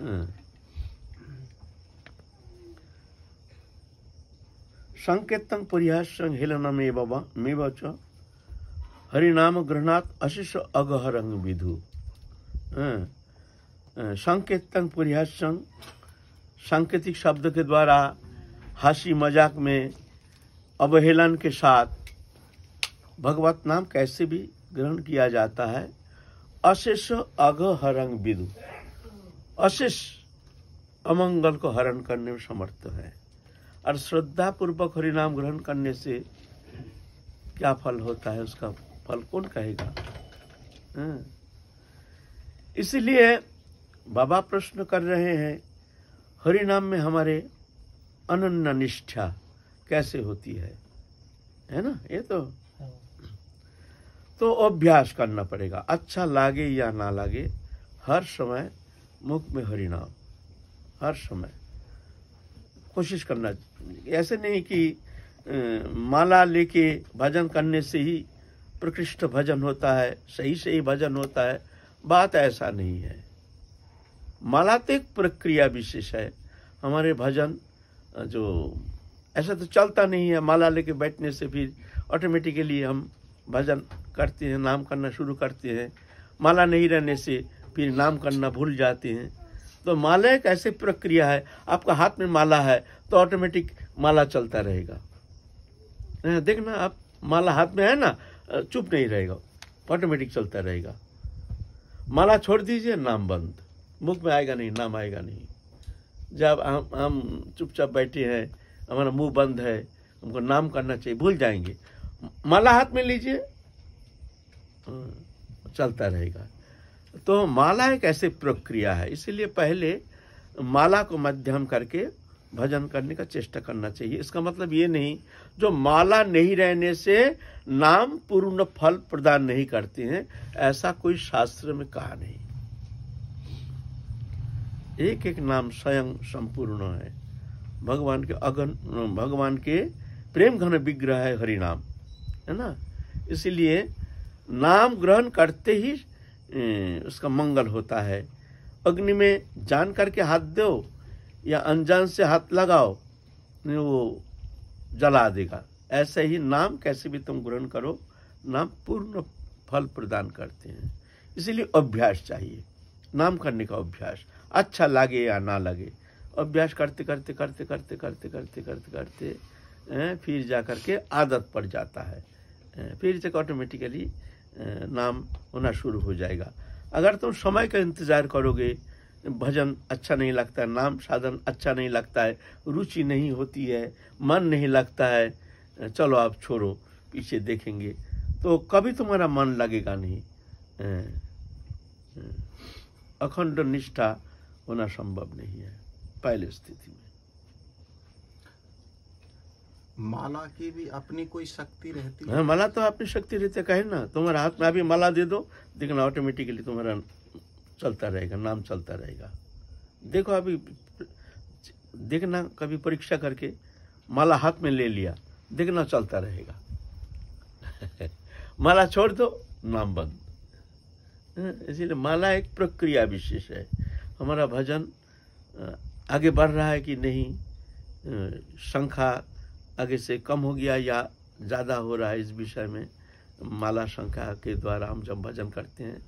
हाँ। संकेतं परिहास्यं हेलनमेव वा- मेव च हरिनाम ग्रहणात् अशिष अगहरंग विधु हाँ। हाँ, संकेतं परिहास्यं सांकेतिक शब्द के द्वारा हँसी मज़ाक में अवहेलन के साथ भगवत नाम कैसे भी ग्रहण किया जाता है अशेष अगहरंग विदु अशेष अमंगल को हरण करने में समर्थ है। और श्रद्धा पूर्वक हरिनाम ग्रहण करने से क्या फल होता है, उसका फल कौन कहेगा? हाँ। इसलिए बाबा प्रश्न कर रहे हैं, हरिनाम में हमारे अनन्य निष्ठा कैसे होती है? है ना? ये तो। तो अभ्यास करना पड़ेगा अच्छा लागे या ना लागे, हर समय मुख में हरिनाम, हर समय। कोशिश करना ऐसे नहीं कि माला लेके भजन करने से ही प्रकृष्ट भजन होता है, सही सही भजन होता है। बात ऐसा नहीं है। माला तो एक प्रक्रिया विशेष है। हमारे भजन जो, ऐसा तो चलता नहीं है। माला लेके बैठने से फिर ऑटोमेटिकली हम भजन करते हैं, नाम करना शुरू करते हैं। माला नहीं रहने से फिर नाम करना भूल जाते हैं। तो माला एक ऐसी प्रक्रिया है, आपका हाथ में माला है तो ऑटोमेटिक माला चलता रहेगा। देखना आप माला हाथ में है ना चुप नहीं रहेगा ऑटोमेटिक चलता रहेगा। माला छोड़ दीजिए, नाम बंद। मुख में आएगा नहीं, नाम आएगा नहीं। जब हम हम चुपचाप बैठे हैं, हमारा मुँह बंद है, हमको नाम करना चाहिए, भूल जाएँगे। माला हाथ में लीजिए चलता रहेगा। तो माला एक ऐसी प्रक्रिया है, इसीलिए पहले माला को मध्यम करके भजन करने का चेष्टा करना चाहिए। इसका मतलब ये नहीं, जो माला नहीं रहने से नाम पूर्ण फल प्रदान नहीं करते हैं, ऐसा कोई शास्त्र में कहा नहीं। एक एक नाम स्वयं संपूर्ण है। भगवान के अगन, भगवान के प्रेम घन विग्रह है हरिनाम, है ना? इसलिए नाम ग्रहण करते ही उसका मंगल होता है। अग्नि में जान करके हाथ दो या अनजान से हाथ लगाओ वो जला देगा। ऐसे ही नाम कैसे भी तुम ग्रहण करो, नाम पूर्ण फल प्रदान करते हैं। इसीलिए अभ्यास चाहिए, नाम करने का अभ्यास। अच्छा लगे या ना लगे, अभ्यास करते करते करते करते करते करते करते करते फिर जा करके आदत पड़ जाता है। फिर तक ऑटोमेटिकली नाम होना शुरू हो जाएगा। अगर तुम समय का इंतज़ार करोगे, भजन अच्छा नहीं लगता है नाम साधन अच्छा नहीं लगता है, रुचि नहीं होती है, मन नहीं लगता है चलो आप छोड़ो, पीछे देखेंगे तो कभी तुम्हारा मन लगेगा नहीं। अखंड निष्ठा होना संभव नहीं है, पहले स्थिति में। माला की भी अपनी कोई शक्ति रहती है? हाँ माला तो अपनी शक्ति रहती है कहे ना। तुम्हारे हाथ में अभी माला दे दो देखना ऑटोमेटिकली तुम्हारा चलता रहेगा नाम चलता रहेगा। देखो अभी देखना कभी परीक्षा करके माला हाथ में ले लिया देखना चलता रहेगा। माला छोड़ दो नाम बंद। हाँ, इसीलिए माला एक प्रक्रिया विशेष है। हमारा भजन आगे बढ़ रहा है कि नहीं संख्या आगे से कम हो गया या ज़्यादा हो रहा है इस विषय में, माला संख्या के द्वारा हम जब भजन करते हैं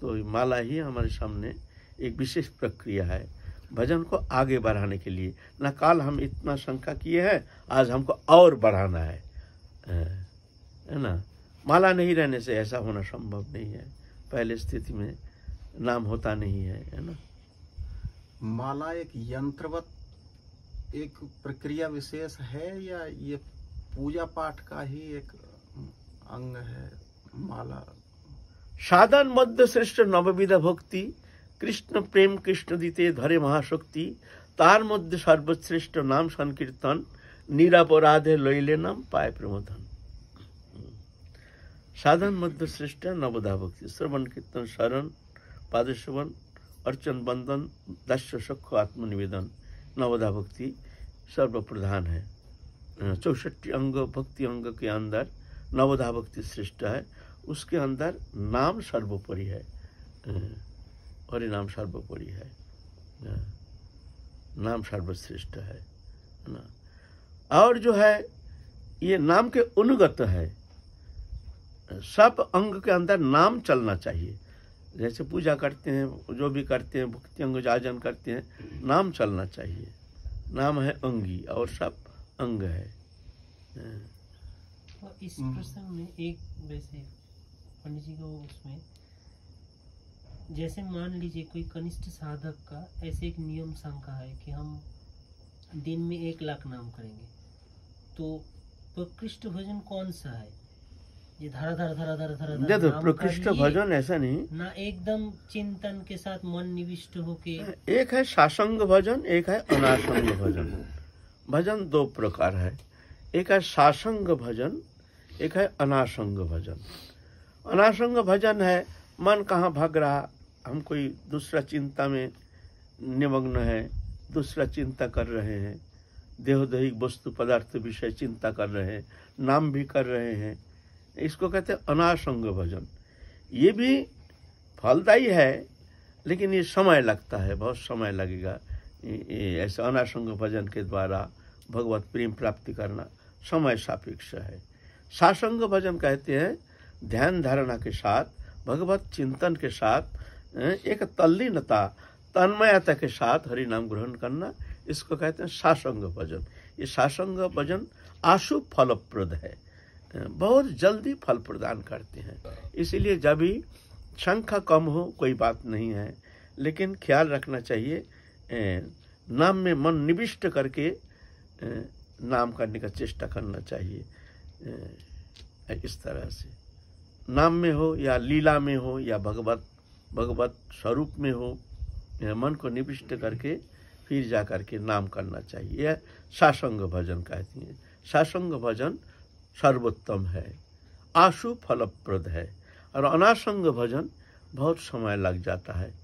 तो माला ही हमारे सामने एक विशेष प्रक्रिया है भजन को आगे बढ़ाने के लिए। ना काल हम इतना शंका किए हैं, आज हमको और बढ़ाना है। है ना? माला नहीं रहने से ऐसा होना संभव नहीं है। पहले स्थिति में नाम होता नहीं है है ना? माला एक यंत्रवत एक प्रक्रिया विशेष है या ये पूजा पाठ का ही एक अंग है माला সাধন মধ্য শ্রেষ্ঠ নববিধা ভক্তি কৃষ্ণ প্রেম কৃষ্ণ দিতে ধরে মহাশক্তি তার মধ্যে সর্বশ্রেষ্ঠ নাম সংকীর্তন নিরাপরাধে লইলে নাম পায় প্রমোদন সাধন মধ্য শ্রেষ্ঠ নবদা ভক্তি শ্রবণ কীর্তন শরণ পাদশ্রবণ अर्चन बंदन दस्य सख आत्मनिवेदन नवदा भक्ति सर्वप्रधान है। चौसठी अंग, भक्ति अंग के अंदर नवदा भक्ति श्रेष्ठ है। उसके अंदर नाम सर्वोपरि है। हरि नाम सर्वोपरि है। नाम सर्वश्रेष्ठ है ना? और जो है, ये नाम के अनुगत है। सब अंग के अंदर नाम चलना चाहिए। जैसे पूजा करते हैं जो भी करते हैं भक्ति अंग जाजन करते हैं नाम चलना चाहिए नाम है अंगी और सब अंग है हाँ। और इस हम्म। प्रसंग में एक वैसे पंडित जी को उसमें जैसे मान लीजिए कोई कनिष्ठ साधक का ऐसे एक नियम शंका है कि हम दिन में एक लाख नाम करेंगे तो प्रकृष्ट भजन कौन सा है ये धरा धरा धरा धरा धरा देखो प्रकृष्ट भजन ऐसा नहीं। ना एकदम चिंतन के साथ मन निविष्ट होके। एक है सासंग भजन एक है अनासंग भजन। भजन दो प्रकार है। एक है सासंग भजन एक है अनासंग भजन। अनासंग भजन है मन कहाँ भाग रहा हम कोई दूसरा चिंता में निमग्न है दूसरा चिंता कर रहे हैं। देहोदैहिक वस्तु पदार्थ विषय चिंता कर रहे हैं नाम भी कर रहे हैं। इसको कहते हैं अनासंग भजन। ये भी फलदायी है, लेकिन ये समय लगता है, बहुत समय लगेगा। ऐसे अनासंग भजन के द्वारा भगवत प्रेम प्राप्ति करना समय सापेक्ष है। सासंग भजन कहते हैं, ध्यान धारणा के साथ, भगवत चिंतन के साथ एक तल्लीनता, तन्मयता के साथ हरि नाम ग्रहण करना, इसको कहते हैं सासंग भजन। ये सासंग भजन आशु फलप्रद है। बहुत जल्दी फल प्रदान करते हैं। इसीलिए जब भी संख्या कम हो, कोई बात नहीं है। लेकिन ख्याल रखना चाहिए नाम में मन निविष्ट करके नाम करने का चेष्टा करना चाहिए इस तरह से। नाम में हो या लीला में हो या भगवत भगवत स्वरूप में हो मन को निविष्ट करके फिर जा करके नाम करना चाहिए। यह सासंग भजन कहती हैं। सासंग भजन सर्वोत्तम है। आशु फलप्रद है। और अनासंग भजन बहुत समय लग जाता है।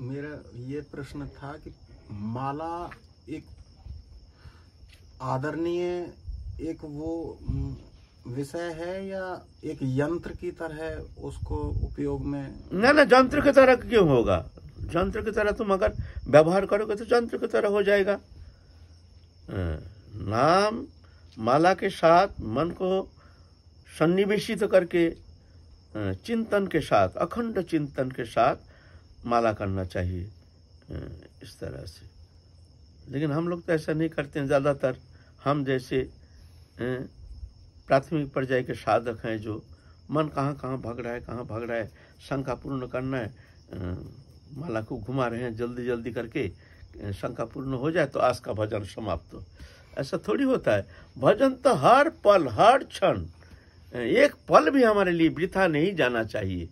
मेरा ये प्रश्न था कि माला एक आदरणीय एक वो विषय है या एक यंत्र की तरह उसको उपयोग में ना ना यंत्र की तरह क्यों होगा? यंत्र की तरह तुम अगर व्यवहार करोगे तो यंत्र की तरह हो जाएगा। अ, नाम माला के साथ मन को सन्निवेशित करके चिंतन के साथ, अखंड चिंतन के साथ माला करना चाहिए इस तरह से। लेकिन हम लोग तो ऐसा नहीं करते हैं। ज़्यादातर हम जैसे प्राथमिक पर्याय के साधक हैं जो मन कहाँ कहाँ भाग रहा है, कहाँ भाग रहा है, शंका पूर्ण करना है माला को घुमा रहे हैं जल्दी जल्दी करके शंका पूर्ण हो जाए तो आज का भजन समाप्त हो। ऐसा थोड़ी होता है। भजन तो हर पल, हर क्षण। एक पल भी हमारे लिए वृथा नहीं जाना चाहिए,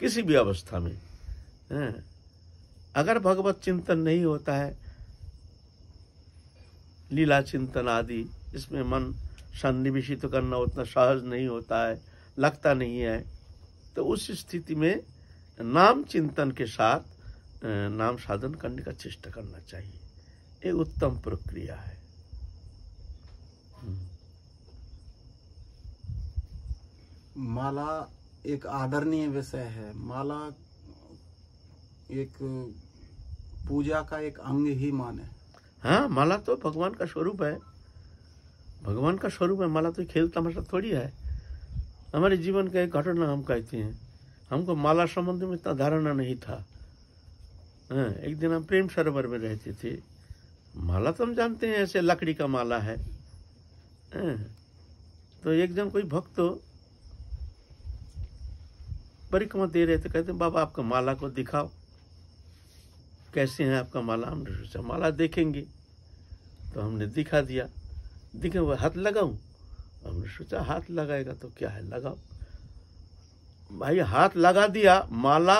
किसी भी अवस्था में। हाँ। अगर भगवत चिंतन नहीं होता है, लीला चिंतन आदि इसमें मन सन्निवेशित तो करना उतना सहज नहीं होता है, लगता नहीं है तो उस स्थिति में नाम चिंतन के साथ नाम साधन करने का चेष्टा करना चाहिए। ये उत्तम प्रक्रिया है। माला एक आदरणीय विषय है। माला एक पूजा का एक अंग ही माने। हाँ माला तो भगवान का स्वरूप है। भगवान का स्वरूप है माला तो खेल तमाशा थोड़ी है। हमारे जीवन का एक घटना हम कहते हैं। हमको माला संबंध में इतना धारणा नहीं था। हाँ, एक दिन हम प्रेम सरोवर में रहते थे। माला तो हम जानते हैं ऐसे लकड़ी का माला है हाँ, तो एक जन कोई भक्त परिक्रमा दे रहे थे, कहते बाबा, आपका माला को दिखाओ। कैसे है आपका माला? हमने सोचा माला देखेंगे। तो हमने दिखा दिया। दिखे वो हाथ लगाऊँ? हमने सोचा, हाथ लगाएगा तो क्या है? लगाओ। भाई, हाथ लगा दिया, माला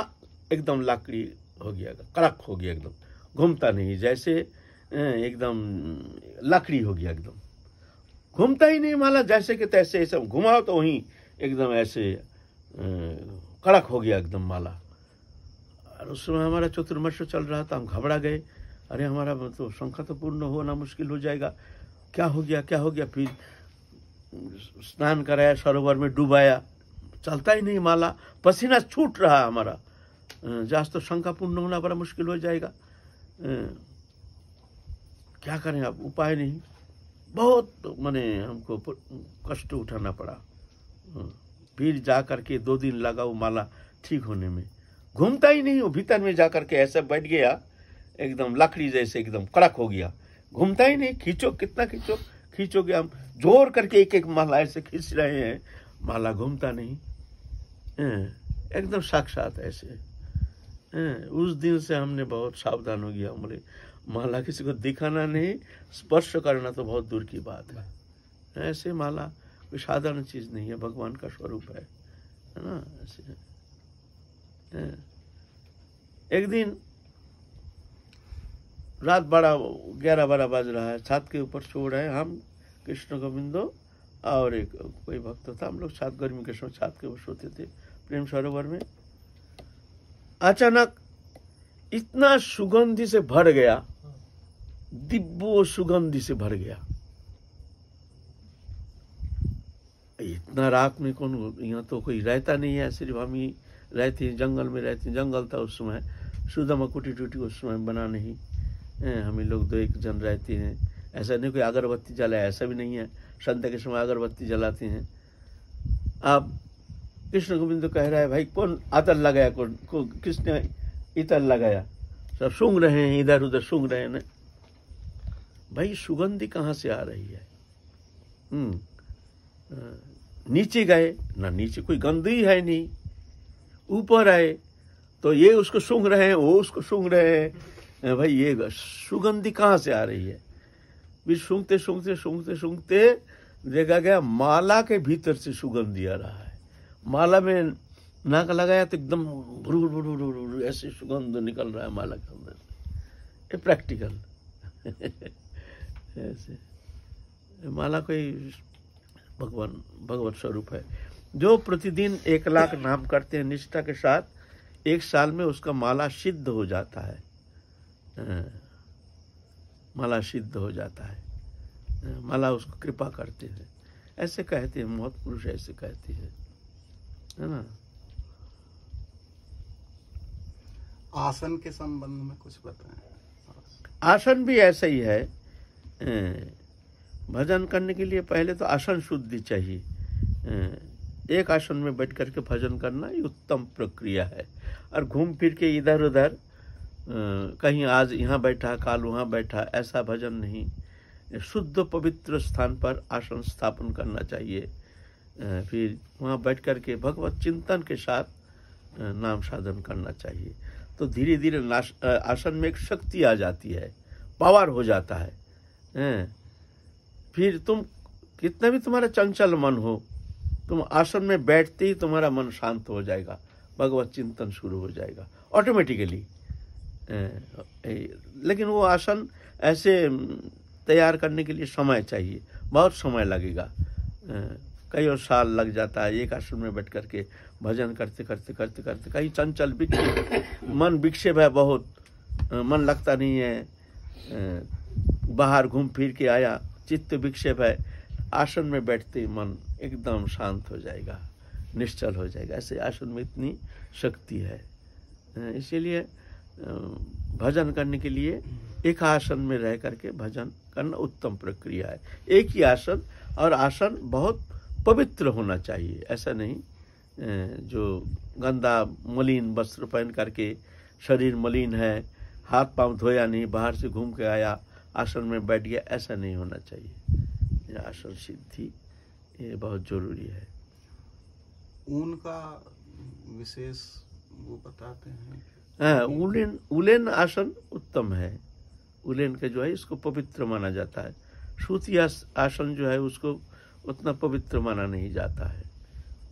एकदम लाकड़ी हो गया, कड़क हो गया एकदम। घूमता नहीं, जैसे एकदम लकड़ी हो गया एकदम। घूमता ही नहीं माला, जैसे कि तैसे ऐसे घुमाओ तो वहीं एकदम ऐसे कड़क हो गया एकदम माला। और उस समय हमारा चतुर्मश चल रहा था, हम घबरा गए। अरे, हमारा तो शंखा तो पूर्ण होना मुश्किल हो जाएगा। क्या हो गया, क्या हो गया? फिर स्नान कराया, सरोवर में डुबाया। चलता ही नहीं माला, पसीना छूट रहा हमारा। जास्त तो शंका पूर्ण होना बड़ा मुश्किल हो जाएगा। क्या करें अब, उपाय नहीं। बहुत, माने हमको कष्ट उठाना पड़ा। फिर जा करके दो दिन लगा वो माला ठीक होने में। घूमता ही नहीं वो भीतर में जा करके ऐसे बैठ गया, एकदम लकड़ी जैसे एकदम कड़क हो गया। घूमता ही नहीं, खींचो, कितना खींचो खींचोगे हम ज़ोर करके एक एक माला ऐसे खींच रहे हैं, माला घूमता नहीं। एकदम साक्षात ऐसे। उस दिन से हमने बहुत सावधान हो गया बोले माला किसी को दिखाना नहीं, स्पर्श करना तो बहुत दूर की बात है। ऐसे माला कोई साधारण चीज़ नहीं है, भगवान का स्वरूप है है ना? ऐसे हैं। एक दिन रात बड़ा, ग्यारह बारह बज रहा है, छत के ऊपर सो रहे हैं हम, कृष्ण गोविंदो और एक कोई भक्त था, हम लोग छत, गर्मी के समय छत के ऊपर सोते थे, प्रेम सरोवर में। अचानक इतना सुगंधि से भर गया दिव्य सुगंधि से भर गया। इतना रात में कौन यहाँ तो कोई रहता नहीं है सिर्फ़ हम ही रहते हैं जंगल में रहते हैं। जंगल था उस समय सुदामा कुटी टूटी उस समय बना नहीं। हम ही लोग दो एक जन रहते हैं। ऐसा नहीं कोई अगरबत्ती जलाए ऐसा भी नहीं है। संत के समय अगरबत्ती जलाते हैं। अब कृष्ण गोविंद तो कह रहा है भाई कौन आतर लगाया? कौन को, किसने इतर लगाया? सब सूंघ रहे हैं इधर उधर सूंघ रहे हैं ना। भाई, सुगंधि कहाँ से आ रही है? हम्म नीचे गए। ना, नीचे कोई गंदगी है नहीं। ऊपर आए तो ये उसको सूंघ रहे हैं, वो उसको सूंघ रहे हैं। भाई, ये सुगंधि कहाँ से आ रही है? फिर सूंघते सूंघते सूंघते सूंघते देखा गया, माला के भीतर से सुगंधी आ रहा है। माला में नाक लगाया तो एकदम भुर भुर भुर, ऐसे सुगंध निकल रहा है माला के अंदर। ये प्रैक्टिकल। ऐसे। माला कोई भगवान भगवत स्वरूप है। जो प्रतिदिन एक लाख नाम करते हैं निष्ठा के साथ एक साल में उसका माला सिद्ध हो जाता है। हाँ, माला सिद्ध हो जाता है। हाँ, माला उसको कृपा करते हैं। ऐसे कहते हैं बहुत पुरुष ऐसे कहते हैं। है ना? आसन के संबंध में कुछ बताएँ। आसन भी ऐसा ही है। भजन करने के लिए पहले तो आसन शुद्धि चाहिए। एक आसन में बैठ करके भजन करना ये उत्तम प्रक्रिया है। और घूम फिर के इधर उधर कहीं आज यहाँ बैठा, काल वहाँ बैठा, ऐसा भजन नहीं। शुद्ध पवित्र स्थान पर आसन स्थापन करना चाहिए। फिर वहाँ बैठ करके भगवत चिंतन के साथ नाम साधन करना चाहिए। तो धीरे धीरे आसन में एक शक्ति आ जाती है। पावर हो जाता है। हैं? फिर तुम कितना भी तुम्हारा चंचल मन हो, तुम आसन में बैठते ही तुम्हारा मन शांत हो जाएगा, भगवत चिंतन शुरू हो जाएगा ऑटोमेटिकली लेकिन वो आसन ऐसे तैयार करने के लिए समय चाहिए, बहुत समय लगेगा। कई और साल लग जाता है, एक आसन में बैठ करके भजन करते करते करते करते, कहीं चंचल विक्षेप मन विक्षेप है बहुत मन लगता नहीं है बाहर घूम फिर के आया, चित्त विक्षेप है। आसन में बैठते ही मन एकदम शांत हो जाएगा, निश्चल हो जाएगा। ऐसे आसन में इतनी शक्ति है। इसीलिए भजन करने के लिए एक आसन में रह करके भजन करना उत्तम प्रक्रिया है। एक ही आसन और आसन बहुत पवित्र होना चाहिए। ऐसा नहीं जो गंदा मलिन वस्त्र पहन करके, शरीर मलिन है, हाथ पाँव धोया नहीं, बाहर से घूम के आया आसन में बैठ गया ऐसा नहीं होना चाहिए। आसन सिद्धि ये बहुत ज़रूरी है। ऊन का विशेष वो बताते हैं हाँ उलेन उलेन आसन उत्तम है। उलेन का जो है इसको पवित्र माना जाता है। सूती आसन जो है उसको उतना पवित्र माना नहीं जाता है।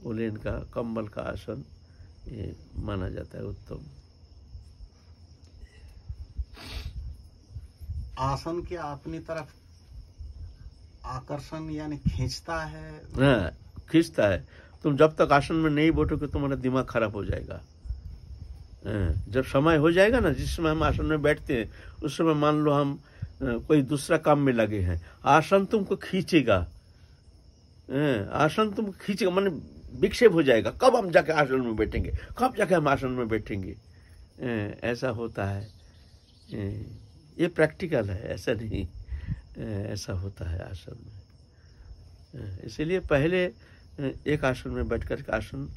उलेन का कंबल का आसन ये माना जाता है उत्तम। आसन के अपनी तरफ़ आकर्षण यानी खींचता है। हाँ खींचता है। तुम जब तक आसन में नहीं बैठोगे तुम्हारा दिमाग खराब हो जाएगा। हाँ, जब समय हो जाएगा ना जिस समय हम आसन में बैठते हैं उस समय मान लो हम कोई दूसरा काम में लगे हैं। आसन तुमको खींचेगा। हाँ, आसन तुमको खींचेगा माने विक्षेप हो जाएगा। कब हम जाके आसन में बैठेंगे? कब जाके हम आसन में बैठेंगे? ऐसा होता है। ये प्रैक्टिकल है, ऐसा नहीं ऐसा होता है आसन में। इसीलिए पहले एक आसन में बैठ कर के आसन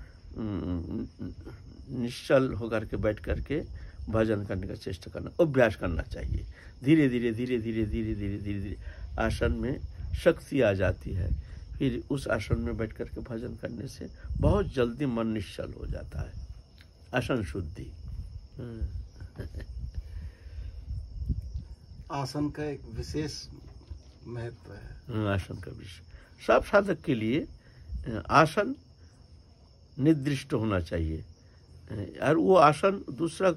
निश्चल होकर के बैठ करके भजन करने का चेष्टा करना, अभ्यास करना चाहिए। धीरे धीरे धीरे धीरे धीरे धीरे धीरे धीरे आसन में शक्ति आ जाती है। फिर उस आसन में बैठ करके भजन करने से बहुत जल्दी मन निश्चल हो जाता है। आसन शुद्धि। आसन का एक विशेष महत्व है। हम्म, आसन का विषय सब साधक के लिए आसन निर्दिष्ट होना चाहिए। और वो आसन दूसरा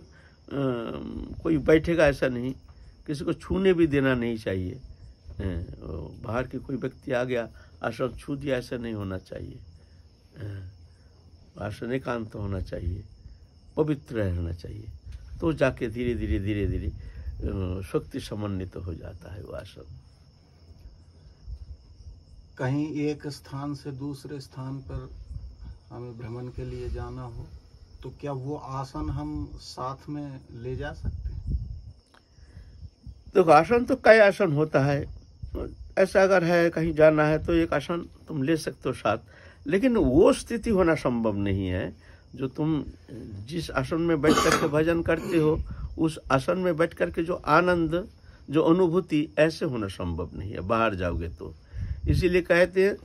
कोई बैठेगा ऐसा नहीं किसी को छूने भी देना नहीं चाहिए। बाहर के कोई व्यक्ति आ गया आसन छू दिया ऐसा नहीं होना चाहिए। आसन एकांत होना चाहिए पवित्र रहना चाहिए। तो जाके धीरे धीरे धीरे धीरे शक्ति समन्वित तो हो जाता है वो आसन कहीं एक स्थान से दूसरे स्थान पर हमें भ्रमण के लिए जाना हो तो क्या वो आसन हम साथ में ले जा सकते हैं? देखो आसन तो कई आसन होता है। ऐसा अगर है कहीं जाना है तो एक आसन तुम ले सकते हो साथ। लेकिन वो स्थिति होना संभव नहीं है जो तुम जिस आसन में बैठ करके भजन करते हो उस आसन में बैठ करके जो आनंद, जो अनुभूति, ऐसे होना संभव नहीं है। बाहर जाओगे तो। इसीलिए कहते हैं,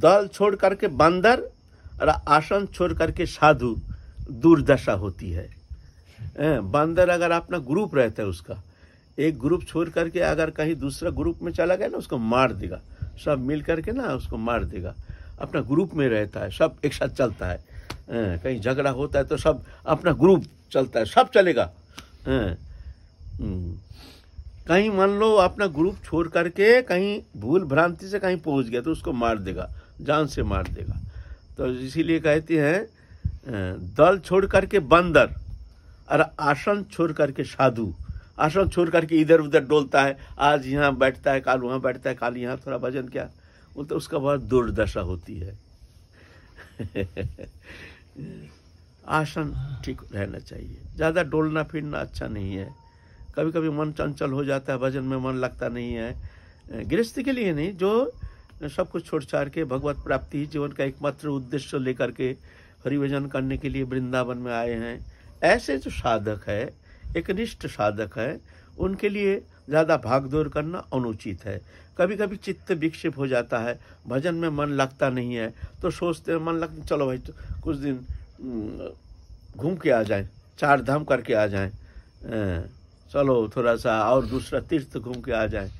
दल छोड़ करके बंदर और आसन छोड़ करके साधु, दुर्दशा होती है। बंदर अगर अपना ग्रुप रहता है उसका, एक ग्रुप छोड़ करके अगर कहीं दूसरा ग्रुप में चला गया ना, उसको मार देगा। सब मिल करके ना उसको मार देगा। अपना ग्रुप में रहता है, सब एक साथ चलता है, कहीं झगड़ा होता है तो सब अपना ग्रुप चलता है, सब चलेगा। कहीं मान लो अपना ग्रुप छोड़ करके कहीं भूल भ्रांति से कहीं पहुँच गया तो उसको मार देगा, जान से मार देगा। तो इसीलिए कहते हैं दल छोड़ करके बंदर और आसन छोड़ करके साधु। आसन छोड़ करके इधर उधर डोलता है, आज यहाँ बैठता है, काल वहाँ बैठता है, काल यहाँ थोड़ा भजन क्या। वो तो उसका बहुत दुर्दशा होती है। आसन ठीक रहना चाहिए। ज़्यादा डोलना फिरना अच्छा नहीं है। कभी कभी मन चंचल हो जाता है, भजन में मन लगता नहीं है। गृहस्थी के लिए नहीं, जो सब कुछ छोड़ छाड़ के भगवत प्राप्ति, जीवन का एकमात्र उद्देश्य लेकर के हरिभजन करने के लिए वृंदावन में आए हैं, ऐसे जो साधक है, एक निष्ठ साधक है, उनके लिए ज़्यादा भागदौड़ करना अनुचित है। कभी कभी चित्त विक्षेप हो जाता है, भजन में मन लगता नहीं है तो सोचते हैं, मन लगता चलो भाई तो कुछ दिन घूम के आ जाएँ, चार धाम करके आ जाएँ। चलो थोड़ा सा और दूसरा तीर्थ घूम के आ जाएँ।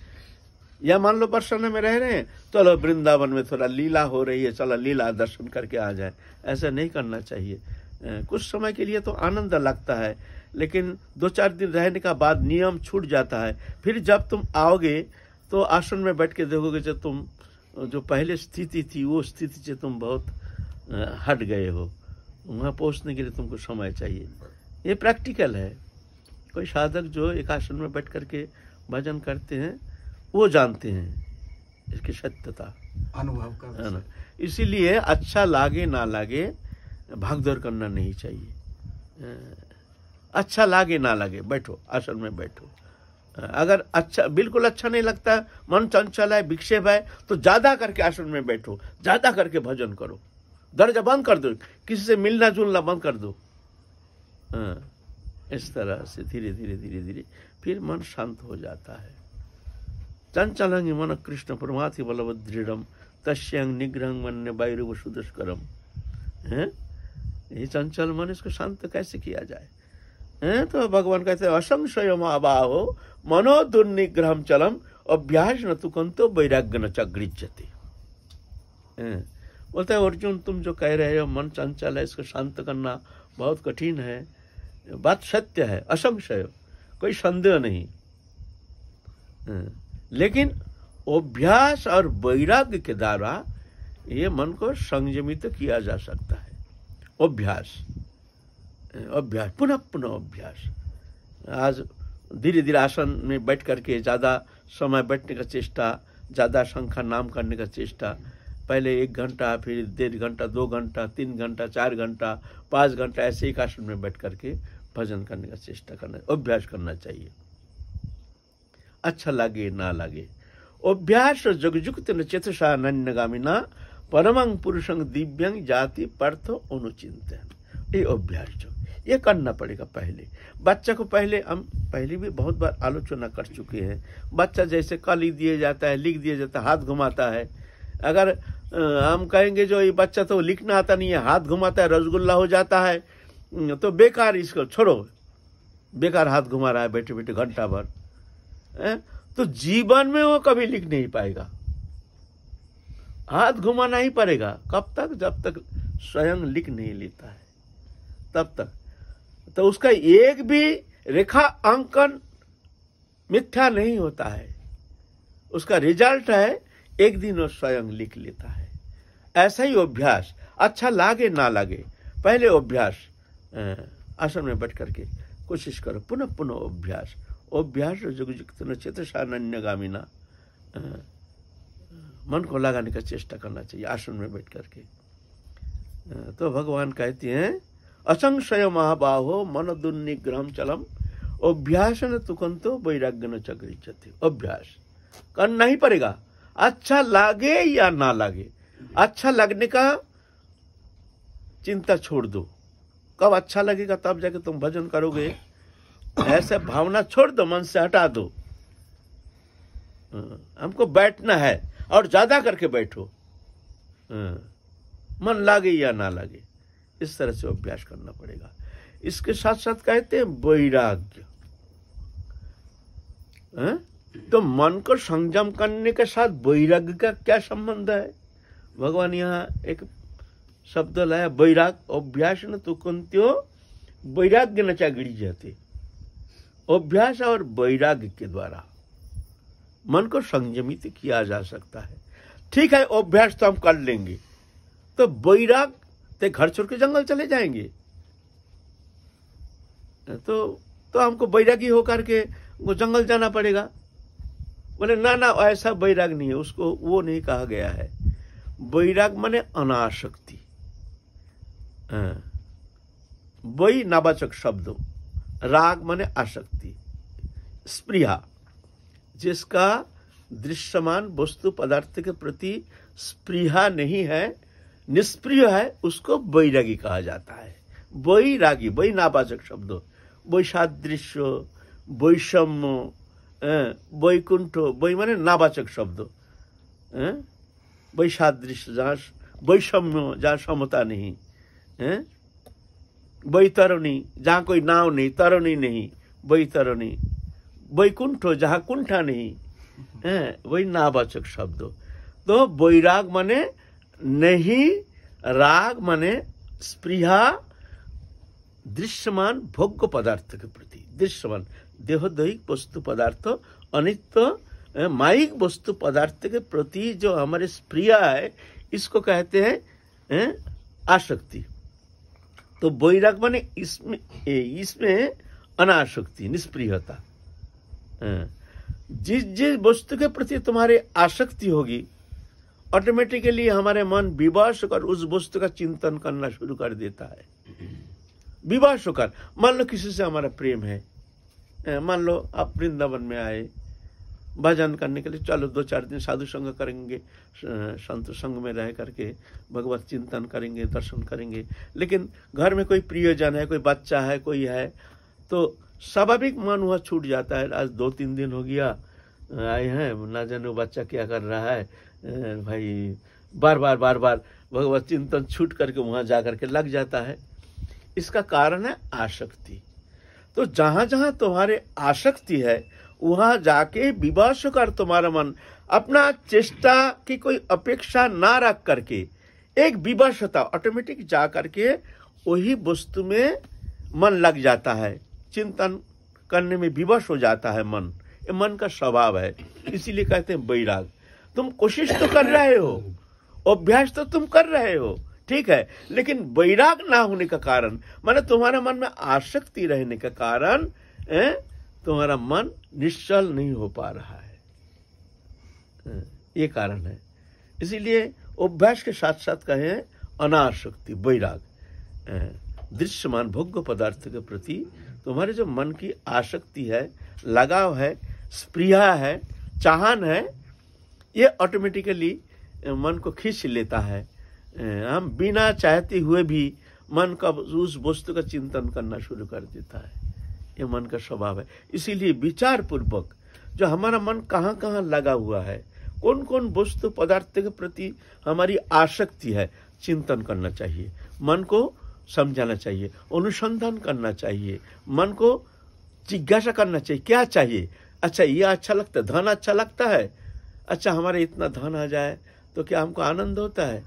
या मान लो बरसाने में रह रहे हैं, चलो वृंदावन में थोड़ा लीला हो रही है, चलो लीला दर्शन करके आ जाए। ऐसा नहीं करना चाहिए। कुछ समय के लिए तो आनंद लगता है, लेकिन दो चार दिन रहने का बाद नियम छूट जाता है। फिर जब तुम आओगे तो आसन में बैठ के देखोगे जब तुम, जो पहले स्थिति थी, वो स्थिति से तुम बहुत हट गए हो। वहाँ पहुँचने के लिए तुमको समय चाहिए। ये प्रैक्टिकल है। कोई साधक जो एक आसन में बैठ करके भजन करते हैं वो जानते हैं इसकी सत्यता। अनुभव का है ना? इसीलिए अच्छा लागे ना लागे भागदौड़ करना नहीं चाहिए। अच्छा लागे ना लागे बैठो आसन में बैठो। अगर अच्छा बिल्कुल अच्छा नहीं लगता मन चंचल है विक्षेप है तो ज़्यादा करके आसन में बैठो ज़्यादा करके भजन करो। दर्जा बंद कर दो। किसी से मिलना जुलना बंद कर दो। हाँ, इस तरह से धीरे धीरे धीरे धीरे फिर मन शांत हो जाता है। चंचलंग मन कृष्ण परमाथि बलव दृढ़ तस्यंग निग्रह मन वायु सुदुष्करम। है ये चंचल मन इसको शांत कैसे किया जाए? हैं तो भगवान कहते हैं असंशय अबाहो मनो दुर्निग्रह चलम अभ्यास न तुकंतो वैराग्य न चगृजते हैं बोलते हैं, अर्जुन, तुम जो कह रहे हो, मन चंचल है, इसको शांत करना बहुत कठिन है। बात सत्य है, असंशय कोई संदेह नहीं। लेकिन अभ्यास और वैराग्य के द्वारा ये मन को संयमित किया जा सकता है। अभ्यास अभ्यास, पुनः पुनः अभ्यास। आज धीरे धीरे आसन में बैठ करके ज़्यादा समय बैठने का चेष्टा, ज़्यादा संख्या नाम करने का चेष्टा पहले एक घंटा, फिर डेढ़ घंटा, दो घंटा, तीन घंटा, चार घंटा, पाँच घंटा, ऐसे एक आसन में बैठ करके भजन करने का चेष्टा करना, अभ्यास करना चाहिए। अच्छा लगे, ना लगे। अभ्यास जगजुक्त न चेतसा नन्यगामिना परमंग पुरुषंग दिव्यंग जाति पर्थ अनुचिंत ये अभ्यास जो, ये करना पड़ेगा पहले। बच्चा को पहले हम, पहले भी बहुत बार आलोचना कर चुके हैं। बच्चा जैसे कल लिख दिया जाता है, लिख दिया जाता है, हाथ घुमाता है। अगर हम कहेंगे जो ये बच्चा तो लिखना आता नहीं है, हाथ घुमाता है, रसगुल्ला हो जाता है। तो बेकार इसको, छोड़ो। बेकार हाथ घुमा रहा है बैठे बैठे घंटा भर? तो जीवन में वो कभी लिख नहीं पाएगा। हाथ घुमाना ही पड़ेगा। कब तक? जब तक स्वयं लिख नहीं लेता है। तब तक। तो उसका एक भी रेखा अंकन मिथ्या नहीं होता है। उसका रिज़ल्ट है, एक दिन वो स्वयं लिख लेता है। ऐसा ही अभ्यास। अच्छा लागे, ना लागे। पहले अभ्यास आसन में बैठ करके कोशिश करो। पुनः पुनः अभ्यास। अभ्यास जुगजुक्त न चेतसानन्य गामिना मन को लगाने का चेष्टा करना चाहिए आसन में बैठ करके। तो भगवान कहते हैं, असंशय महाबाहो मन दुर्निग्रहम चलम। अभ्यास न तुकंतो वैराग्य न चक्रिचते। अभ्यास। करना ही पड़ेगा। अच्छा लागे या ना लागे? अच्छा लगने का चिंता छोड़ दो। कब अच्छा लगेगा तब जाके तुम भजन करोगे। ऐसे भावना छोड़ दो मन से हटा दो। हाँ, हमको बैठना है और ज़्यादा करके बैठो। हाँ, मन लागे या ना लागे इस तरह से अभ्यास करना पड़ेगा। इसके साथ साथ कहते हैं वैराग्य। हाँ? तो मन को संयम करने के साथ वैराग्य का क्या संबंध है? भगवान यहाँ एक शब्द लाया, बैराग अभ्यास न तो कंत्यो वैराग्य नचा चागिड़ी जाते। अभ्यास और वैराग्य के द्वारा मन को संयमित किया जा सकता है। ठीक है, अभ्यास तो हम कर लेंगे। तो वैराग ते घर छोड़ के जंगल चले जाएँगे। तो तो हमको बैरागी होकर के वो जंगल जाना पड़ेगा। बोले, ना ना, ऐसा बैराग नहीं है, उसको वो नहीं कहा गया है। बैराग माने अनासक्ति हाँ। वही नावाचक शब्द। राग माने आसक्ति स्प्रिया जिसका दृश्यमान वस्तु पदार्थ के प्रति स्पृहा नहीं है निष्प्रिय है उसको वैरागी कहा जाता है। वैरागी वही नावाचक शब्द। वैसादृश्य वैषम्य अं, वैकुंठ वै माने नावाचक शब्द। अं, वैसादृश्य जहाँ वैषम्य जहाँ समता नहीं हैं वैतरणी जहाँ कोई नाव नहीं तरणी नहीं वैतरणी वैकुंठ जहाँ कुंठा नहीं है वही नावाचक शब्द तो वैराग माने नहीं राग माने स्पृहा दृश्यमान भोग्य पदार्थ के प्रति दृश्यमान देहोदैहिक वस्तु पदार्थ अनित्य अ, माइक वस्तु पदार्थ के प्रति जो हमारे स्प्रिया है, इसको कहते हैं आसक्ति। तो बैराग माने इसमें इसमें अनासक्ति, निष्प्रियता। जिस जिस वस्तु के प्रति तुम्हारी आसक्ति होगी ऑटोमेटिकली हमारे मन विवश होकर उस वस्तु का चिंतन करना शुरू कर देता है। विवश होकर, मान लो किसी से हमारा प्रेम है, मान लो आप वृंदावन में आए भजन करने के लिए, चलो दो चार दिन साधु संग करेंगे, संत संग में रह करके भगवत चिंतन करेंगे, दर्शन करेंगे। लेकिन घर में कोई प्रियजन है, कोई बच्चा है, कोई है तो स्वाभाविक मन हुआ छूट जाता है। आज दो तीन दिन हो गया, आए हैं, ना जाने वो बच्चा क्या कर रहा है। भाई, बार बार बार बार भगवत चिंतन छूट करके वहाँ जा करके लग जाता है। इसका कारण है आसक्ति तो जहाँ जहाँ तुम्हारे आसक्ति है वहाँ जाके विवश कर तुम्हारा मन। अपना चेष्टा की कोई अपेक्षा ना रख करके, एक विवशता ऑटोमेटिक जा करके वही वस्तु में मन लग जाता है। चिंतन करने में विवश हो जाता है मन। ये मन का स्वभाव है, इसीलिए कहते हैं वैराग। तुम कोशिश तो कर रहे हो, अभ्यास तो तुम कर रहे हो, ठीक है, लेकिन वैराग ना होने का कारण, माने तुम्हारे मन में आसक्ति रहने का कारण तुम्हारा मन निश्चल नहीं हो पा रहा है। ये कारण है। इसीलिए अभ्यास के साथ साथ कहें अनाशक्ति वैराग। दृश्यमान भोग्य पदार्थ के प्रति तुम्हारे जो मन की आसक्ति है, लगाव है, स्प्रिया है, चाहन है, ये ऑटोमेटिकली मन को खींच लेता है। हम बिना चाहते हुए भी मन का उस वस्तु का चिंतन करना शुरू कर देता है। ये मन का स्वभाव है। इसीलिए विचार पूर्वक जो हमारा मन कहाँ कहाँ लगा हुआ है कौन कौन वस्तु, पदार्थ के प्रति हमारी आसक्ति है, चिंतन करना चाहिए। मन को समझाना चाहिए, अनुसंधान करना चाहिए। मन को जिज्ञासा करना चाहिए, क्या चाहिए? अच्छा ये अच्छा लगता है, धन अच्छा लगता है। अच्छा हमारे इतना धन आ जाए तो क्या हमको आनंद होता है?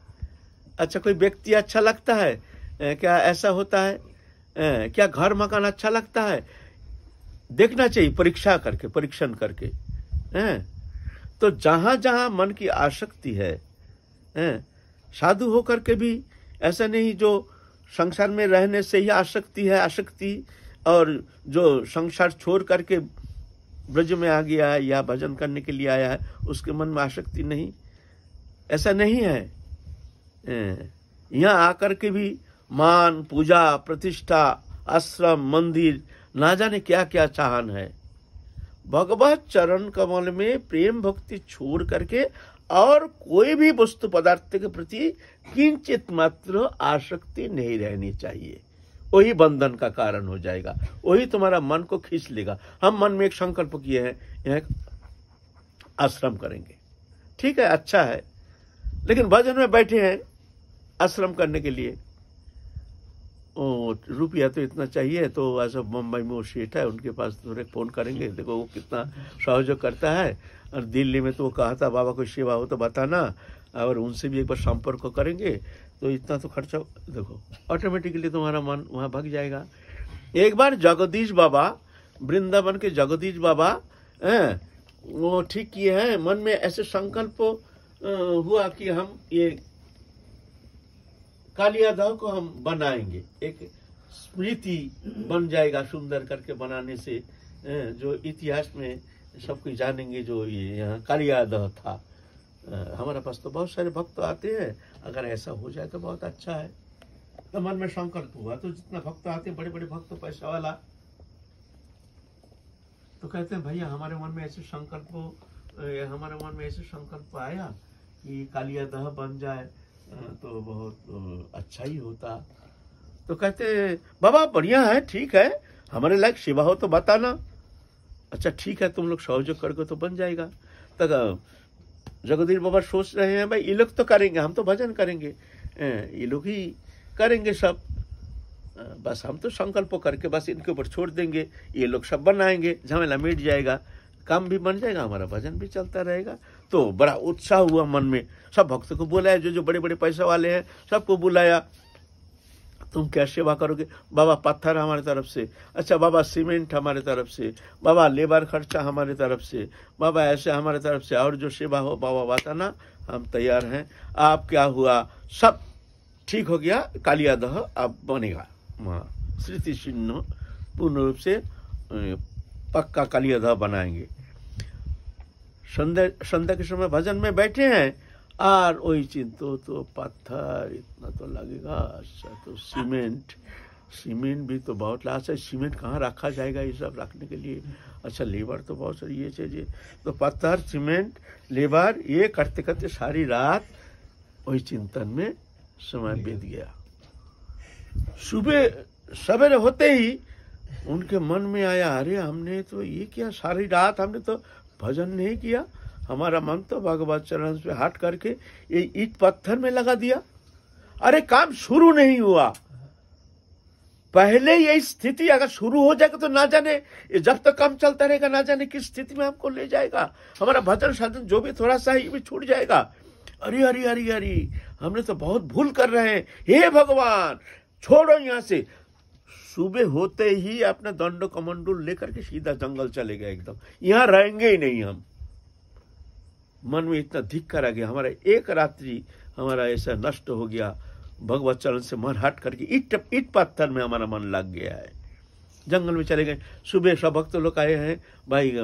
अच्छा कोई व्यक्ति अच्छा लगता है? क्या ऐसा होता है? क्या घर मकान अच्छा लगता है? देखना चाहिए, परीक्षा करके, परीक्षण करके। हैं तो जहाँ जहाँ मन की आसक्ति है साधु होकर के भी ऐसा नहीं जो संसार में रहने से ही आसक्ति है, आसक्ति और जो संसार छोड़ करके ब्रज में आ गया है या भजन करने के लिए आया है, उसके मन में आसक्ति नहीं। ऐसा नहीं है। यहाँ आकर के भी मान, पूजा, प्रतिष्ठा, आश्रम, मंदिर, ना जाने क्या क्या चाहन है। भगवत चरण कमल में प्रेम भक्ति छोड़ करके और कोई भी वस्तु पदार्थ के प्रति किंचित मात्र आसक्ति नहीं रहनी चाहिए। वही बंधन का कारण हो जाएगा। वही तुम्हारा मन को खींच लेगा। हम मन में एक संकल्प किए हैं, यह आश्रम करेंगे। ठीक है अच्छा है। लेकिन भजन में बैठे हैं आश्रम करने के लिए। रुपया तो इतना चाहिए तो ऐसा मुंबई में वो सेठ है उनके पास थोड़े फ़ोन करेंगे। देखो वो कितना सहयोग करता है। और दिल्ली में तो वो कहा था बाबा कोई सेवा हो तो बताना और उनसे भी एक बार संपर्क करेंगे। तो इतना तो खर्चा देखो ऑटोमेटिकली तुम्हारा मन वहाँ भग जाएगा। एक बार जगदीश बाबा वृंदावन के जगदीश बाबा हैं, वो ठीक किए हैं। मन में ऐसे संकल्प हुआ कि हम ये कालियादव को हम बनाएँगे। एक स्मृति बन जाएगा सुंदर करके बनाने से। जो इतिहास में सब कोई जानेंगे जो ये यहाँ कालियादह था। हमारे पास तो बहुत सारे भक्त आते हैं। अगर ऐसा हो जाए तो बहुत अच्छा है। तो मन में संकल्प हुआ तो जितना भक्त आते हैं बड़े बड़े भक्त पैसा वाला तो कहते हैं, भैया, हमारे मन में ऐसे संकल्प हमारे मन में ऐसे संकल्प आया कि कालिया दह बन जाए। तो बहुत अच्छा ही होता। तो कहते, बाबा, बढ़िया है, ठीक है। हमारे लायक सेवा हो तो बताना। अच्छा ठीक है, तुम लोग सहयोग करके तो बन जाएगा। तक जगदीश बाबा सोच रहे हैं, भाई, ये लोग तो करेंगे, हम तो भजन करेंगे। ये लोग ही करेंगे सब। बस हम तो संकल्प करके बस इनके ऊपर छोड़ देंगे। ये लोग सब बनाएँगे, झमेला मिट जाएगा। काम भी बन जाएगा, हमारा भजन भी चलता रहेगा। तो बड़ा उत्साह हुआ मन में। सब भक्तों को बुलाया जो जो बड़े बड़े पैसे वाले हैं, सबको बुलाया। तुम क्या सेवा करोगे? बाबा पत्थर हमारे तरफ़ से। अच्छा बाबा सीमेंट हमारे तरफ़ से। बाबा लेबर खर्चा हमारे तरफ़ से। बाबा ऐसे हमारे तरफ़ से। और जो सेवा हो, बाबा बताना हम तैयार हैं। आप क्या हुआ? सब ठीक हो गया। कालिया दह अब बनेगा। वहाँ स्मृति चिन्ह पूर्ण रूप से पक्का कालिया दह बनाएँगे। संध्या के समय भजन में बैठे हैं। और वही चिंतो तो पत्थर, इतना तो लगेगा अच्छा तो सीमेंट। सीमेंट भी तो बहुत लाश है। सीमेंट कहाँ रखा जाएगा ये सब रखने के लिए? अच्छा लेबर तो बहुत सारी ये चाहिए तो पत्थर, सीमेंट, लेबर, ये करते करते सारी रात वही चिंतन में समय बीत गया। सुबह सवेरे होते ही उनके मन में आया, अरे हमने तो ये क्या, सारी रात हमने तो भजन नहीं किया, हमारा मन तो भगवत चरण पे हट करके ये ईट पत्थर में लगा दिया। अरे, काम शुरू नहीं हुआ। पहले ये स्थिति अगर शुरू हो जाएगा तो ना जाने जब तक तो काम चलता रहेगा, ना जाने किस स्थिति में हमको ले जाएगा। हमारा भजन साधन जो भी थोड़ा सा है भी छूट जाएगा। अरे अरे अरे अरे, हमने तो बहुत भूल कर रहे हैं। हे भगवान, छोड़ो यहाँ से। सुबह होते ही अपने दंडो कमंडल लेकर के सीधा जंगल चले गए एकदम। यहाँ रहेंगे ही नहीं हम। मन में इतना धिक्कार आ गया। हमारा एक रात्रि हमारा ऐसा नष्ट हो गया। भगवत चरण से मन हट करके ईट ईट पत्थर में हमारा मन लग गया है। जंगल में चले गए। सुबह सब भक्त लोग आए हैं। भाई अ,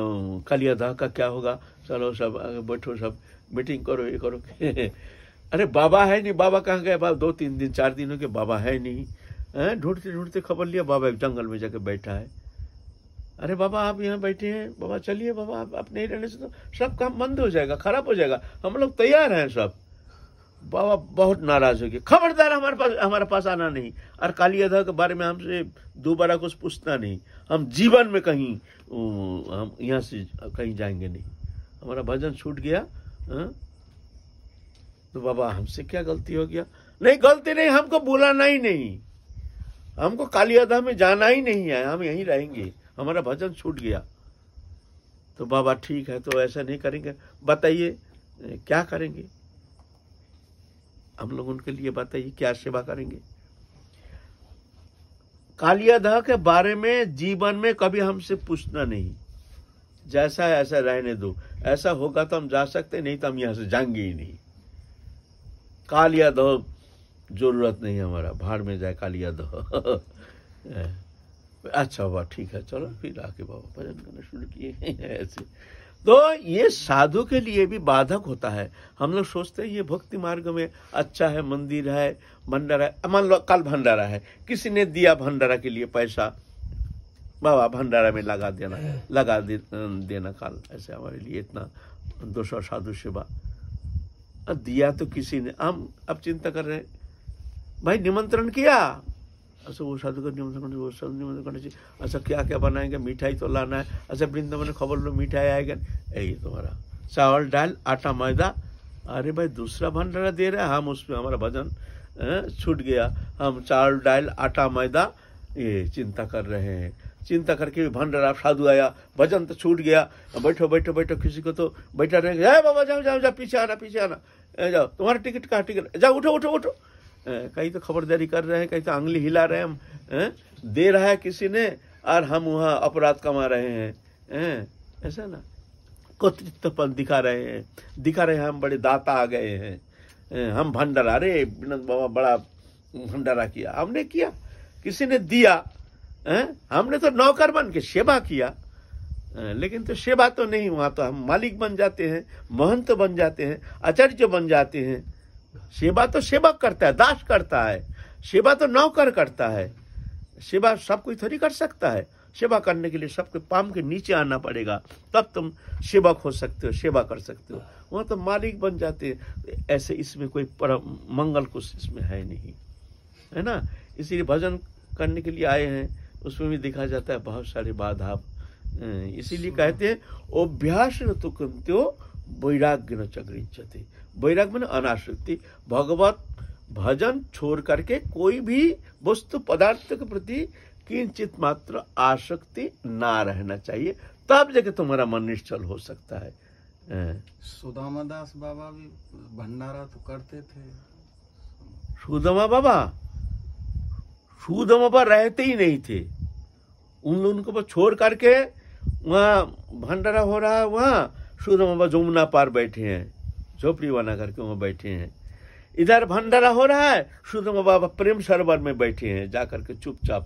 कालिया दाह का क्या होगा? चलो सब बैठो सब। मीटिंग करो ये करो। अरे बाबा है नहीं। बाबा कहाँ गए? बाबा दो तीन दिन चार दिनों के बाबा है नहीं? ढूंढते ढूंढते खबर लिया बाबा एक जंगल में जाके बैठा है। अरे बाबा आप यहाँ बैठे हैं? बाबा चलिए बाबा आप, आप नहीं रहने से तो सब काम बंद हो जाएगा खराब हो जाएगा। हम लोग तैयार हैं सब। बाबा बहुत नाराज़ हो गए। खबरदार हमारे पास हमारे पास आना नहीं। और काली अधा के बारे में हमसे दोबारा कुछ पूछना नहीं। हम जीवन में कहीं हम यहाँ से कहीं जाएँगे नहीं। हमारा भजन छूट गया हाँ? तो बाबा हमसे क्या गलती हो गया? नहीं गलती नहीं हमको बुलाना ही नहीं। हमको काली अधा में जाना ही नहीं है, हम यहीं रहेंगे। हमारा भजन छूट गया। तो बाबा ठीक है तो ऐसा नहीं करेंगे। बताइए क्या करेंगे? हम लोग उनके लिए बताइए, क्या सेवा करेंगे? कालियादह के बारे में जीवन में कभी हमसे पूछना नहीं। जैसा है ऐसा रहने दो। ऐसा होगा तो हम जा सकते नहीं तो हम यहाँ से जाएँगे ही नहीं। कालियादह ज़रूरत नहीं हमारा भाड़ में जाए कालियादह अच्छा हुआ ठीक है चलो फिर आके बाबा भजन करना शुरू किए ऐसे। तो ये साधु के लिए भी बाधक होता है। हम लोग सोचते हैं ये भक्ति मार्ग में अच्छा है मंदिर है भंडारा है। मान लो कल भंडारा है किसी ने दिया भंडारा के लिए पैसा बाबा भंडारा में लगा देना लगा दे, देना कल ऐसे हमारे लिए इतना दो सौ साधु सेवा। दिया तो किसी ने हम अब चिंता कर रहे हैं भाई निमंत्रण किया? अच्छा वो साधु का निमंत्रण वो साधु निमंत्रण करना अच्छा क्या क्या बनाएँगे? मिठाई तो लाना है। अच्छा वृंदावन में खबर लो, मिठाई आएगा। यही तुम्हारा चावल, दाल, आटा, मैदा। अरे भाई, दूसरा भंडारा दे रहा है। हम उसमें, हमारा भजन छूट गया। हम चावल, दाल, आटा, मैदा, ये चिंता कर रहे हैं। चिंता करके भी भंडारा साधु आया। भजन तो छूट गया। बैठो बैठो बैठो, किसी को तो बैठा रहेंगे। "ए, बाबा, जाओ जाओ जाओ, पीछे आना पीछे आना। जाओ, तुम्हारा टिकट कहाँ, टिकट? जाओ, उठो उठो उठो। कहीं तो खबरदारी कर रहे हैं कहीं तो आंगली हिला रहे हैं हम अ, दे रहा है किसी ने और हम वहाँ अपराध कमा रहे हैं अ, ऐसा ना? कर्तृत्वपन दिखा रहे हैं दिखा रहे हैं हम बड़े दाता आ गए हैं हम भंडारा अरे विनोद बाबा बड़ा भंडारा किया हमने किया किसी ने दिया है? हमने तो नौकर बन के सेवा किया लेकिन तो सेवा तो नहीं वहाँ तो हम मालिक बन जाते हैं महंत बन जाते हैं आचार्य बन जाते हैं सेवा तो सेवक करता है, दास करता है। सेवा तो नौकर करता है। सेवा सब कोई थोड़ी कर सकता है। सेवा करने के लिए सबके पाम के नीचे आना पड़ेगा। तब तुम सेवक हो सकते हो, सेवा कर सकते हो। वहाँ तो मालिक बन जाते हैं। ऐसे इसमें कोई परम मंगल कुछ इसमें है नहीं। है ना? इसीलिए भजन करने के लिए आए हैं। उसमें भी देखा जाता है बहुत सारे बाधा। इसीलिए कहते हैं अभ्यास न तो वैराग्य न चक्रिंचते वैराग्य में अनासक्ति। भगवत भजन छोड़ करके कोई भी वस्तु पदार्थ के प्रति किंचित मात्र आसक्ति ना रहना चाहिए। तब जाके तुम्हारा मन निश्चल हो सकता है। सुदामा दास बाबा भी भंडारा तो करते थे। सुदमा बाबा? सुदमा बाबा रहते ही नहीं थे। उन लोगों को छोड़ करके वहाँ भंडारा हो रहा है वहाँ सुदमा बाबा जमुना पार बैठे हैं, झोपड़ी बना करके वहाँ बैठे हैं। इधर भंडारा हो रहा है सुदमा बाबा प्रेम सरोवर में बैठे हैं जा करके चुपचाप।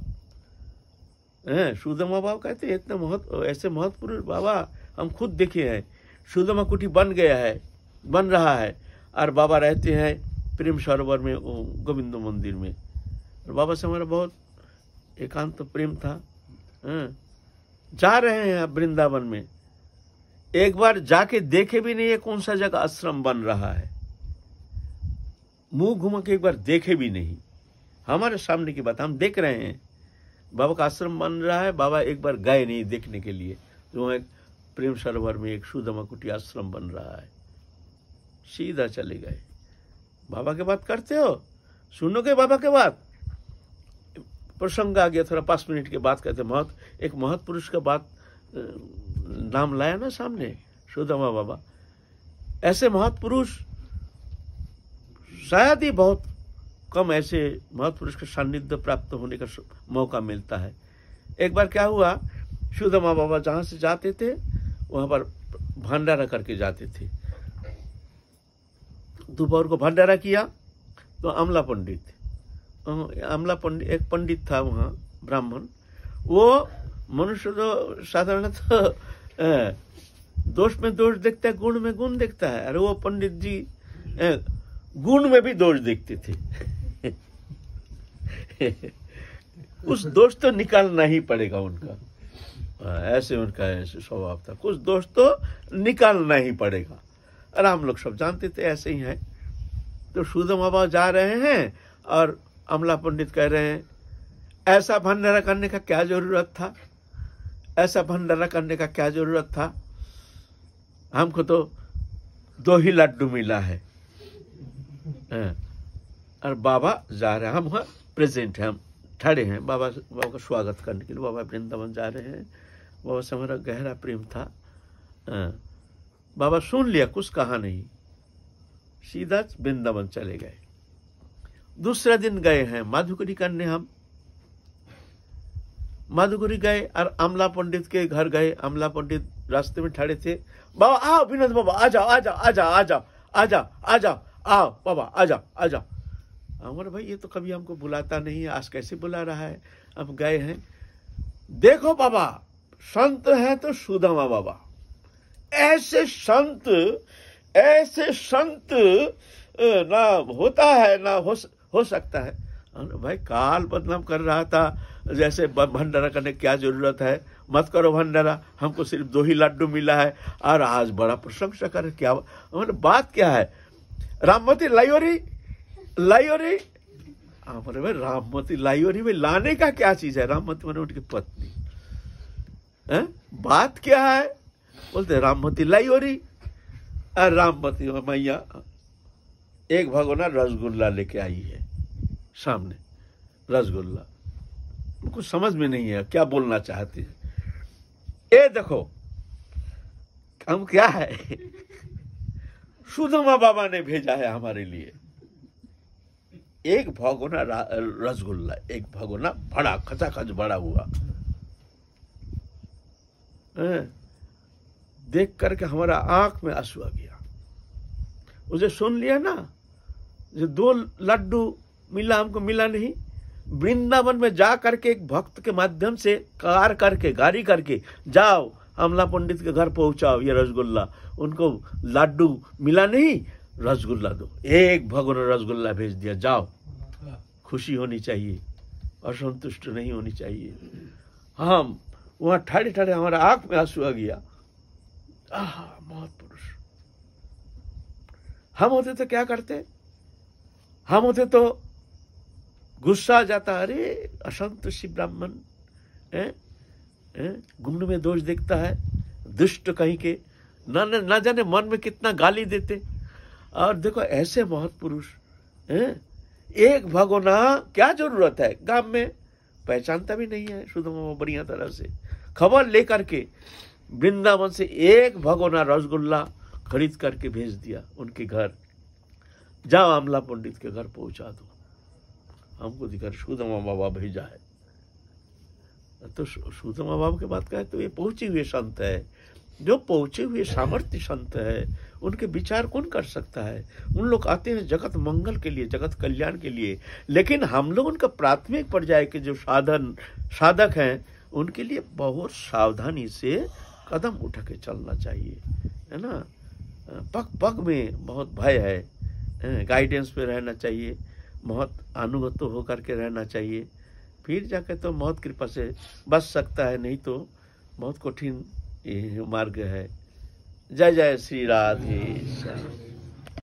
हैं सुदमा बाबा कहते हैं, इतने महत्व ऐसे महत्वपूर्ण बाबा हम खुद देखे हैं। सुदमा कुटी बन गया है, बन रहा है, और बाबा रहते हैं प्रेम सरोवर में गोविंद मंदिर में। और बाबा से हमारा बहुत एकांत तो प्रेम था। जा रहे हैं अब वृंदावन में। एक बार जाके देखे भी नहीं है कौन सा जगह आश्रम बन रहा है। मुँह घुमा के एक बार देखे भी नहीं। हमारे सामने की बात, हम देख रहे हैं। बाबा का आश्रम बन रहा है, बाबा एक बार गए नहीं देखने के लिए। जो एक प्रेम सरोवर में एक सुदमा कुटी आश्रम बन रहा है। सीधा चले गए। बाबा के बात करते हो? सुनोगे बाबा के बात? प्रसंग आ गया, थोड़ा पाँच मिनट के बात कहते महत, एक महत पुरुष का बात नाम लाया ना सामने सुदामा बाबा। ऐसे महत पुरुष शायद ही बहुत कम ऐसे महत पुरुष का सान्निध्य प्राप्त होने का मौका मिलता है। एक बार क्या हुआ सुदामा बाबा जहाँ से जाते थे, वहाँ पर भंडारा करके जाते थे। दोपहर को भंडारा किया तो अमला पंडित अमला पंडित एक पंडित था वहाँ, ब्राह्मण। वो मनुष्य तो साधारणतः दोष में दोष देखता है, गुण में गुण देखता है। अरे वो पंडित जी गुण में भी दोष देखते थे। कुछ दोष तो निकालना ही पड़ेगा उनका। ऐसे उनका ऐसे स्वभाव था। कुछ दोष तो निकालना ही पड़ेगा। अरे हम लोग सब जानते थे, ऐसे ही है। तो सुदम बाबा जा रहे हैं और अमला पंडित कह रहे हैं, ऐसा भंडारा करने का क्या ज़रूरत था? ऐसा भंडारा करने का क्या ज़रूरत था? हमको तो दो ही लड्डू मिला है। हाँ, और बाबा जा रहे हैं। हम वहाँ प्रेजेंट हैं। हम खड़े हैं। बाबा बाबा का स्वागत करने के लिए बाबा वृंदावन जा रहे हैं। बाबा से हमारा गहरा प्रेम था। हाँ, बाबा सुन लिया कुछ कहा नहीं। सीधा वृंदावन चले गए। दूसरा दिन गए हैं। माधुकरी करने हम। माधुकरी गए और अमला पंडित के घर गए। अमला पंडित रास्ते में खड़े थे। बाबा, आओ, विनोद बाबा, आ जाओ आ जाओ आ जाओ आ जाओ आ जाओ आ जाओ, आओ, बाबा, आ जाओ आ जाओ। अमर भाई, ये तो कभी हमको बुलाता नहीं है। आज कैसे बुला रहा है? अब गए हैं। देखो बाबा, संत है तो सुदामा बाबा। ऐसे संत ऐसे संत ना होता है, ना हो हो सकता है। भाई, काल बदनाम कर रहा था। जैसे भंडारा करने क्या ज़रूरत है? मत करो भंडारा, हमको सिर्फ़ दो ही लड्डू मिला है। और आज बड़ा प्रशंसा कर क्या हमारे बात क्या है? राममती लाइयोरी? लाइयोरी? हमारे भाई राममती लाइयोरी में लाने का क्या चीज़ है? राममती मैंने उनकी पत्नी। हैं? बात क्या है? बोलते राममती लाइयोरी। और राममती मैया, एक भगोना रसगुल्ला लेके आई है, सामने, रसगुल्ला। उनको समझ में नहीं है, क्या बोलना चाहते है? ए, देखो, हम क्या है? सुधमा बाबा ने भेजा है हमारे लिए। एक भगोना रसगुल्ला, एक भगोना बड़ा, खचाखच बड़ा हुआ। देख करके हमारा आँख में आँसू आ गया। उसे सुन लिया ना? जो दो लड्डू मिला, हमको मिला नहीं। वृंदावन में जा करके एक भक्त के माध्यम से कार करके, गाड़ी करके, जाओ अमला पंडित के घर पहुंचाओ, ये रसगुल्ला। उनको लड्डू मिला नहीं, रसगुल्ला दो। एक भगवान रसगुल्ला भेज दिया, जाओ। खुशी होनी चाहिए, असंतुष्ट नहीं होनी चाहिए। हम, वहाँ ठाड़े ठाड़े हमारा आँख में आँसू आ गया। आह महापुरुष हम होते तो क्या करते? हम होते तो गुस्सा आ जाता अरे असंतुष्टि ब्राह्मण? गुण में दोष देखता है, दुष्ट कहीं के, ना ना जाने मन में कितना गाली देते। और देखो, ऐसे महापुरुष हैं, एक भगोना क्या ज़रूरत है? गाँव में पहचानता भी नहीं है, शुद्ध बढ़िया तरह से। खबर लेकर के वृंदावन से एक भगोना रसगुल्ला खरीद करके भेज दिया, उनके घर। जाओ, आमला पंडित के घर पहुँचा दो। हमको दिखा सुदमा बाबा भेजा है। तो सुदमा बाबा की बात कहे तो ये पहुँचे हुए संत है। जो पहुँचे हुए सामर्थ्य संत है, उनके विचार कौन कर सकता है? उन लोग आते हैं जगत मंगल के लिए, जगत कल्याण के लिए। लेकिन हम लोग उनका प्राथमिक पर्याय के जो साधन, साधक हैं, उनके लिए बहुत सावधानी से कदम उठा के चलना चाहिए। है ना? पग पग में बहुत भय है गाइडेंस पे रहना चाहिए। बहुत अनुगत होकर के रहना चाहिए। फिर जाके तो बहुत कृपा से बच सकता है, नहीं तो बहुत कठिन मार्ग है। जय जय श्री राधे। श्याम